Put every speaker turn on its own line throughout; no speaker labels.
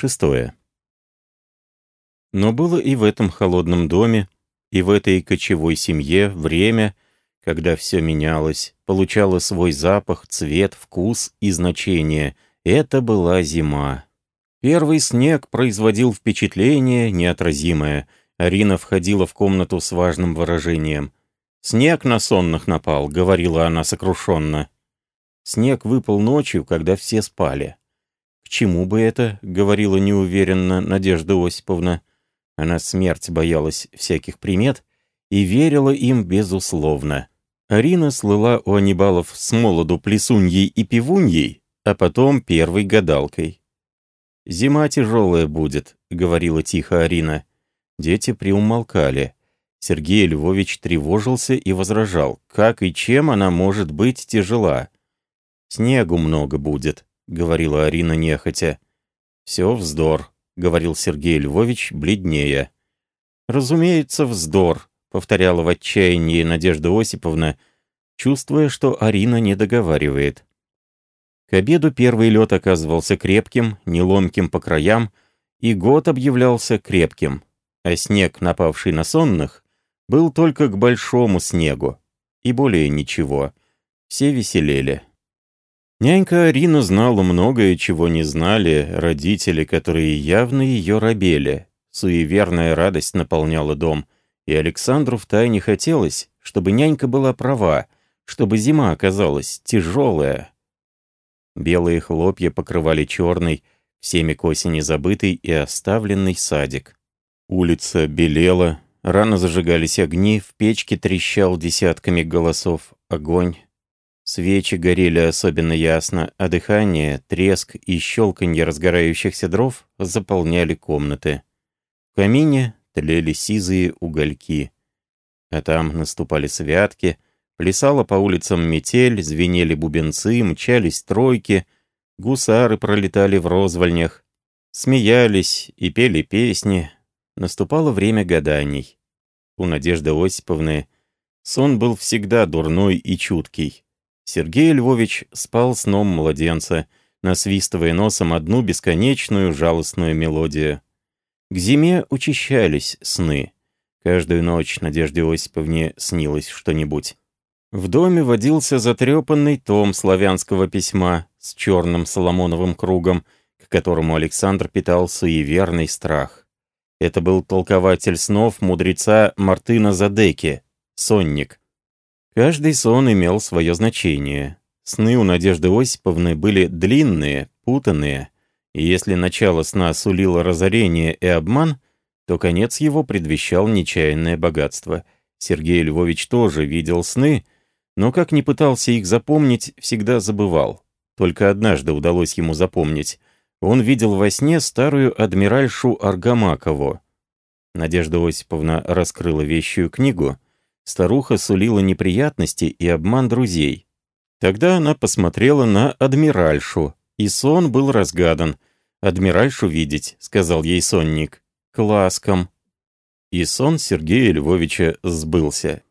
Шестое. Но было и в этом холодном доме, и в этой кочевой семье время, когда все менялось, получало свой запах, цвет, вкус и значение. Это была зима. Первый снег производил впечатление неотразимое. Арина входила в комнату с важным выражением. «Снег на сонных напал», — говорила она сокрушенно. Снег выпал ночью, когда все спали. «К чему бы это?» — говорила неуверенно Надежда Осиповна. Она смерть боялась всяких примет и верила им безусловно. Арина слыла у Анибалов с молоду плесуньей и пивуньей, а потом первой гадалкой. «Зима тяжелая будет», — говорила тихо Арина. Дети приумолкали. Сергей Львович тревожился и возражал, как и чем она может быть тяжела. «Снегу много будет», — говорила Арина нехотя. «Все вздор», — говорил Сергей Львович, бледнее. «Разумеется, вздор», — повторяла в отчаянии Надежда Осиповна, чувствуя, что Арина не договаривает. К обеду первый лед оказывался крепким, неломким по краям, и год объявлялся крепким, а снег, напавший на сонных, был только к большому снегу, и более ничего. Все веселели. Нянька Арина знала многое, чего не знали родители, которые явно ее робели. Суеверная радость наполняла дом, и Александру втайне хотелось, чтобы нянька была права, чтобы зима оказалась тяжелая. Белые хлопья покрывали черный, всеми к осени забытый и оставленный садик. Улица белела, рано зажигались огни, в печке трещал десятками голосов огонь. Свечи горели особенно ясно, а дыхание, треск и щелканье разгорающихся дров заполняли комнаты. В камине тлели сизые угольки. А там наступали святки, плясала по улицам метель, звенели бубенцы, мчались тройки, гусары пролетали в розвольнях, смеялись и пели песни. Наступало время гаданий. У Надежды Осиповны сон был всегда дурной и чуткий. Сергей Львович спал сном младенца, насвистывая носом одну бесконечную жалостную мелодию. К зиме учащались сны. Каждую ночь Надежде Осиповне снилось что-нибудь. В доме водился затрепанный том славянского письма с черным соломоновым кругом, к которому Александр питал суеверный страх. Это был толкователь снов мудреца Мартына Задеки, сонник, Каждый сон имел свое значение. Сны у Надежды Осиповны были длинные, путанные, и если начало сна сулило разорение и обман, то конец его предвещал нечаянное богатство. Сергей Львович тоже видел сны, но как ни пытался их запомнить, всегда забывал. Только однажды удалось ему запомнить. Он видел во сне старую адмиральшу Аргамакову. Надежда Осиповна раскрыла вещую книгу — старуха сулила неприятности и обман друзей. Тогда она посмотрела на адмиральшу, и сон был разгадан. «Адмиральшу видеть», — сказал ей сонник, — «к ласкам». И сон Сергея Львовича сбылся.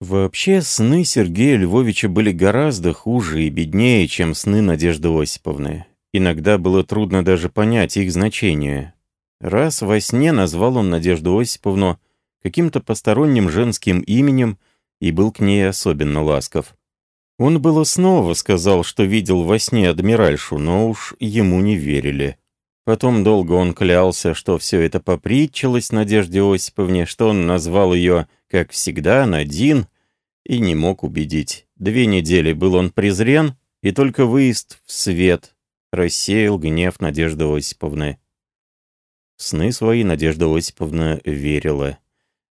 Вообще, сны Сергея Львовича были гораздо хуже и беднее, чем сны Надежды Осиповны. Иногда было трудно даже понять их значение. Раз во сне назвал он Надежду Осиповну каким-то посторонним женским именем и был к ней особенно ласков. Он было снова сказал, что видел во сне адмиральшу, но уж ему не верили. Потом долго он клялся, что все это попритчилось Надежде Осиповне, что он назвал ее, как всегда, Надин, и не мог убедить. Две недели был он презрен, и только выезд в свет рассеял гнев Надежды Осиповны. Сны свои Надежда Осиповна верила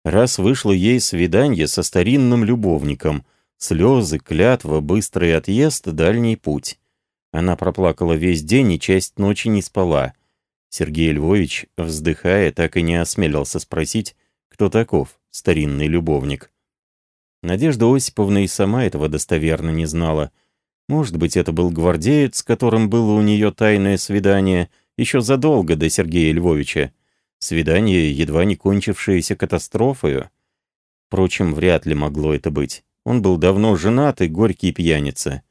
раз вышло ей свидание со старинным любовником. Слезы, клятва, быстрый отъезд, дальний путь. Она проплакала весь день и часть ночи не спала. Сергей Львович, вздыхая, так и не осмелился спросить, кто таков старинный любовник. Надежда Осиповна и сама этого достоверно не знала. Может быть, это был гвардеец, с которым было у нее тайное свидание, еще задолго до Сергея Львовича. Свидание, едва не кончившееся катастрофою. Впрочем, вряд ли могло это быть. Он был давно женат и горький пьяница.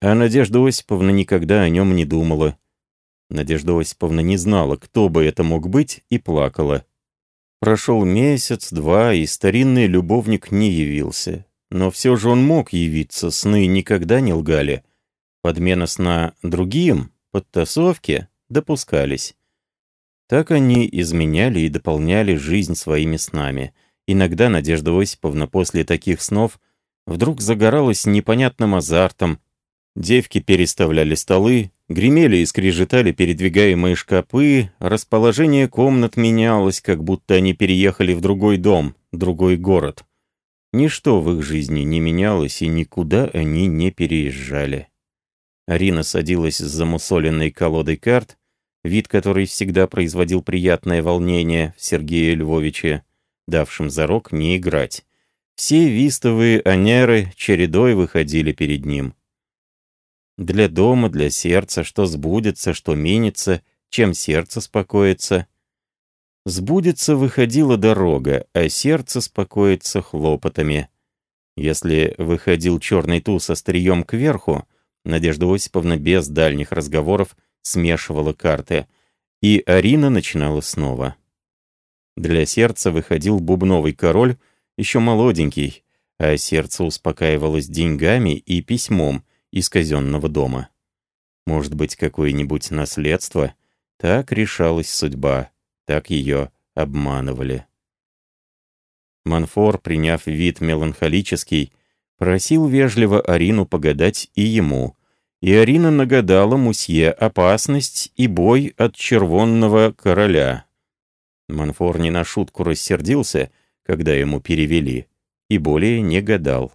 А Надежда Осиповна никогда о нем не думала. Надежда Осиповна не знала, кто бы это мог быть, и плакала. Прошел месяц, два, и старинный любовник не явился. Но все же он мог явиться, сны никогда не лгали. Подмена сна другим, подтасовки, допускались. Так они изменяли и дополняли жизнь своими снами. Иногда Надежда Осиповна после таких снов вдруг загоралась непонятным азартом. Девки переставляли столы, Гремели и скрежетали передвигаемые шкапы, расположение комнат менялось, как будто они переехали в другой дом, другой город. Ничто в их жизни не менялось, и никуда они не переезжали. Арина садилась с замусоленной колодой карт, вид которой всегда производил приятное волнение в Сергее Львовиче, давшем зарок не играть. Все вистовые анеры чередой выходили перед ним. Для дома, для сердца, что сбудется, что минится, чем сердце спокоится. Сбудется выходила дорога, а сердце спокоится хлопотами. Если выходил черный туз острием кверху, Надежда Осиповна без дальних разговоров смешивала карты, и Арина начинала снова. Для сердца выходил бубновый король, еще молоденький, а сердце успокаивалось деньгами и письмом, из казенного дома. Может быть, какое-нибудь наследство? Так решалась судьба, так ее обманывали. Манфор, приняв вид меланхолический, просил вежливо Арину погадать и ему, и Арина нагадала мусье опасность и бой от червонного короля. Манфор не на шутку рассердился, когда ему перевели, и более не гадал.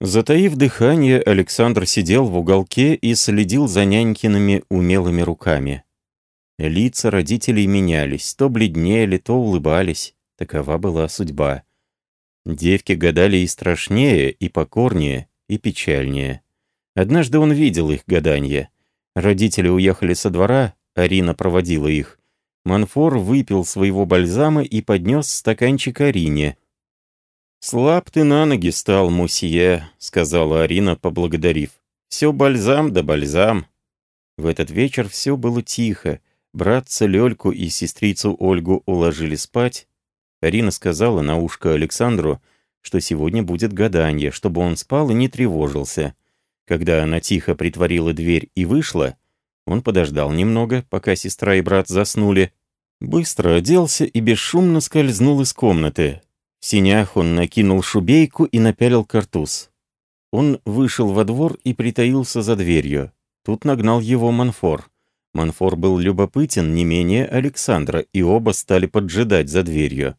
Затаив дыхание, Александр сидел в уголке и следил за нянькиными умелыми руками. Лица родителей менялись, то бледнели, то улыбались. Такова была судьба. Девки гадали и страшнее, и покорнее, и печальнее. Однажды он видел их гаданье. Родители уехали со двора, Арина проводила их. Манфор выпил своего бальзама и поднес стаканчик Арине — «Слаб ты на ноги стал, мусье», — сказала Арина, поблагодарив. «Все бальзам да бальзам». В этот вечер все было тихо. Братца Лёльку и сестрицу Ольгу уложили спать. Арина сказала на ушко Александру, что сегодня будет гаданье, чтобы он спал и не тревожился. Когда она тихо притворила дверь и вышла, он подождал немного, пока сестра и брат заснули, быстро оделся и бесшумно скользнул из комнаты, в синях он накинул шубейку и напялил картуз. Он вышел во двор и притаился за дверью. Тут нагнал его Манфор. Манфор был любопытен не менее Александра, и оба стали поджидать за дверью.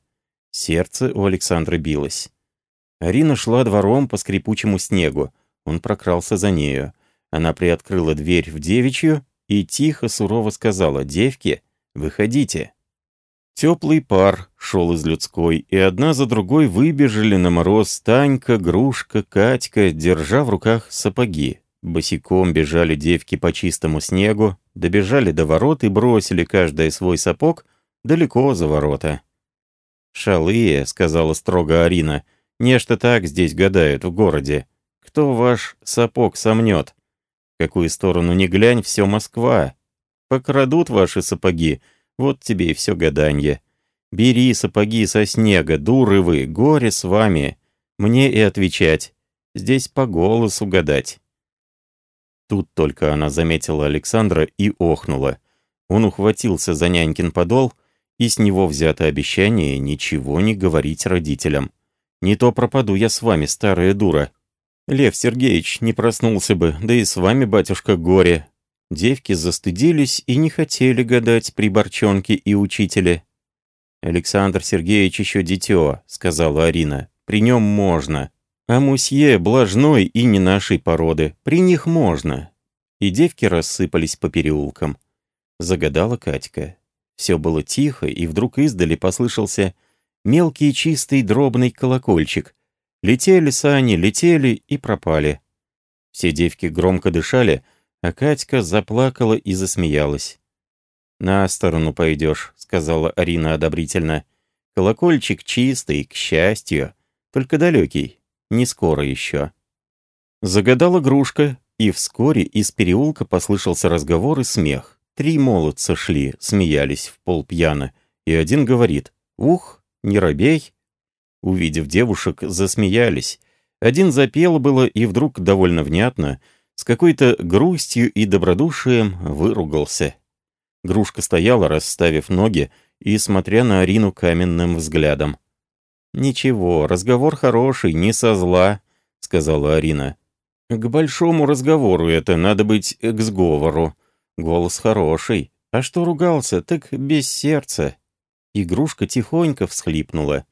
Сердце у Александра билось. Арина шла двором по скрипучему снегу. Он прокрался за нею. Она приоткрыла дверь в девичью и тихо, сурово сказала «Девки, выходите». Теплый пар шел из людской, и одна за другой выбежали на мороз Танька, Грушка, Катька, держа в руках сапоги. Босиком бежали девки по чистому снегу, добежали до ворот и бросили каждая свой сапог далеко за ворота. «Шалые», — сказала строго Арина, — «нечто так здесь гадают в городе. Кто ваш сапог сомнет? какую сторону ни глянь, все Москва. Покрадут ваши сапоги, — вот тебе и все гаданье. Бери сапоги со снега, дуры вы, горе с вами. Мне и отвечать. Здесь по голосу гадать. Тут только она заметила Александра и охнула. Он ухватился за нянькин подол, и с него взято обещание ничего не говорить родителям. Не то пропаду я с вами, старая дура. Лев Сергеевич не проснулся бы, да и с вами, батюшка, горе. Девки застыдились и не хотели гадать при Борчонке и учителе. «Александр Сергеевич еще дитё», — сказала Арина. «При нем можно. А мусье блажной и не нашей породы. При них можно». И девки рассыпались по переулкам. Загадала Катька. Все было тихо, и вдруг издали послышался мелкий чистый дробный колокольчик. Летели сани, летели и пропали. Все девки громко дышали, — а Катька заплакала и засмеялась. «На сторону пойдешь», — сказала Арина одобрительно. «Колокольчик чистый, к счастью, только далекий, не скоро еще». Загадала грушка, и вскоре из переулка послышался разговор и смех. Три молодца шли, смеялись в пол пьяно, и один говорит «Ух, не робей!» Увидев девушек, засмеялись. Один запел было и вдруг довольно внятно, с какой-то грустью и добродушием выругался. Грушка стояла, расставив ноги, и смотря на Арину каменным взглядом. «Ничего, разговор хороший, не со зла», — сказала Арина. «К большому разговору это, надо быть к сговору. Голос хороший. А что ругался, так без сердца». Игрушка тихонько всхлипнула.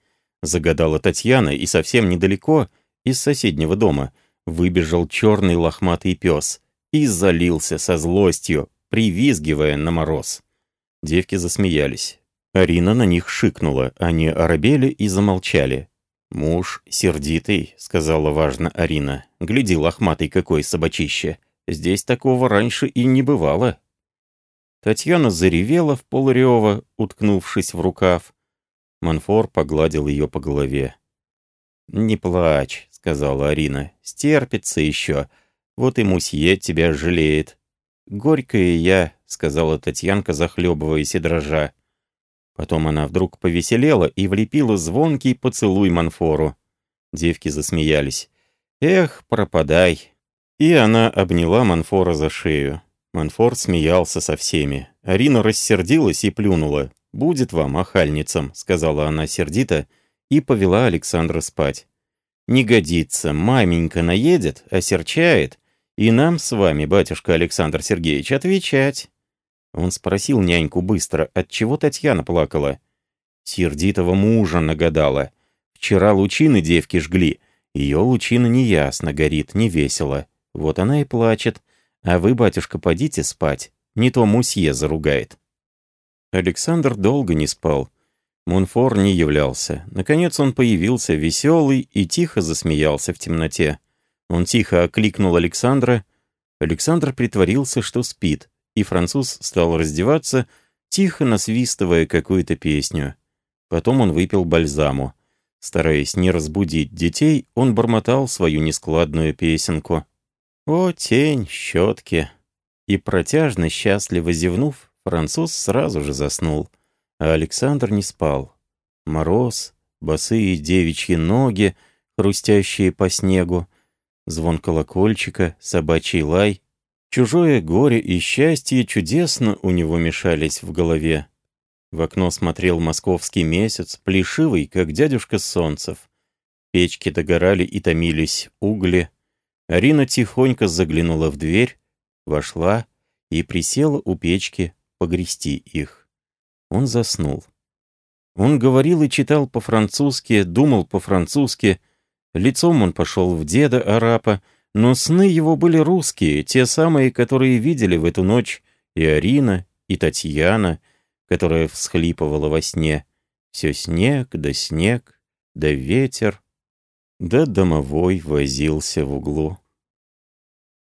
Загадала Татьяна, и совсем недалеко, из соседнего дома, выбежал черный лохматый пес и залился со злостью, привизгивая на мороз. Девки засмеялись. Арина на них шикнула, они оробели и замолчали. «Муж сердитый», — сказала важно Арина. «Гляди, лохматый какой собачище. Здесь такого раньше и не бывало». Татьяна заревела в полрева, уткнувшись в рукав. Манфор погладил ее по голове. «Не плачь», — сказала Арина. «Стерпится еще. Вот и мусье тебя жалеет». «Горькая я», — сказала Татьянка, захлебываясь и дрожа. Потом она вдруг повеселела и влепила звонкий поцелуй Манфору. Девки засмеялись. «Эх, пропадай!» И она обняла Манфора за шею. Манфор смеялся со всеми. Арина рассердилась и плюнула. «Будет вам, охальницам», — сказала она сердито, и повела Александра спать. «Не годится, маменька наедет, осерчает, и нам с вами, батюшка Александр Сергеевич, отвечать». Он спросил няньку быстро, от чего Татьяна плакала. Сердитого мужа нагадала. Вчера лучины девки жгли. Ее лучина неясно горит, не весело. Вот она и плачет. А вы, батюшка, подите спать. Не то мусье заругает. Александр долго не спал. Мунфор не являлся. Наконец он появился, веселый, и тихо засмеялся в темноте. Он тихо окликнул Александра. Александр притворился, что спит и француз стал раздеваться, тихо насвистывая какую-то песню. Потом он выпил бальзаму. Стараясь не разбудить детей, он бормотал свою нескладную песенку. «О, тень, щетки!» И протяжно, счастливо зевнув, француз сразу же заснул, а Александр не спал. Мороз, босые девичьи ноги, хрустящие по снегу, звон колокольчика, собачий лай, Чужое горе и счастье чудесно у него мешались в голове. В окно смотрел московский месяц, плешивый, как дядюшка Солнцев. Печки догорали и томились угли. Арина тихонько заглянула в дверь, вошла и присела у печки погрести их. Он заснул. Он говорил и читал по-французски, думал по-французски. Лицом он пошел в деда арапа, но сны его были русские, те самые, которые видели в эту ночь и Арина, и Татьяна, которая всхлипывала во сне. Все снег, да снег, да ветер, да домовой возился в углу.